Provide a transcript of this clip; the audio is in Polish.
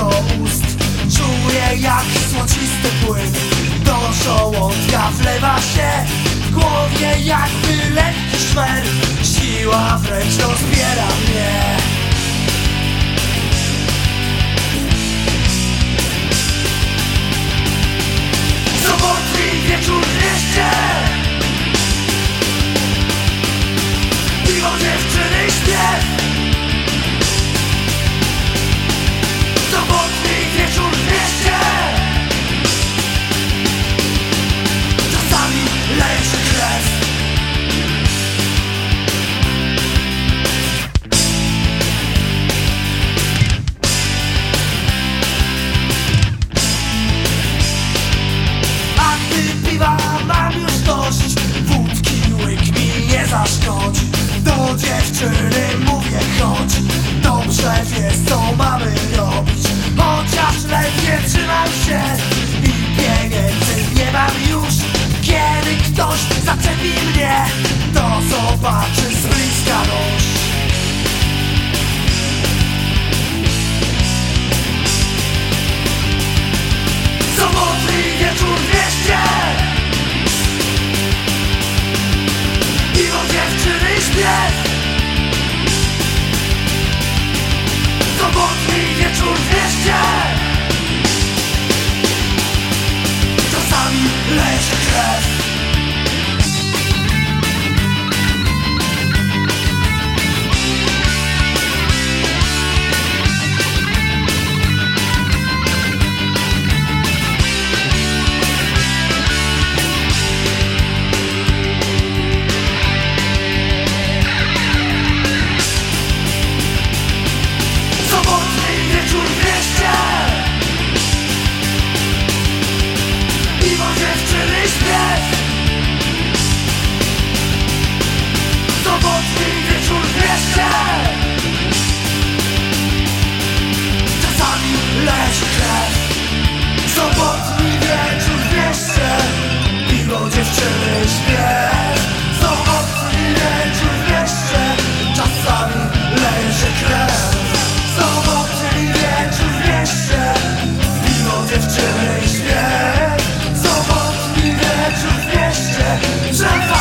do ust. Czuję jak złocisty płyn. Do żołądka wlewa się. Głowie jakby lekki szmer. Siła wręcz rozbiera mnie. been there Sometimes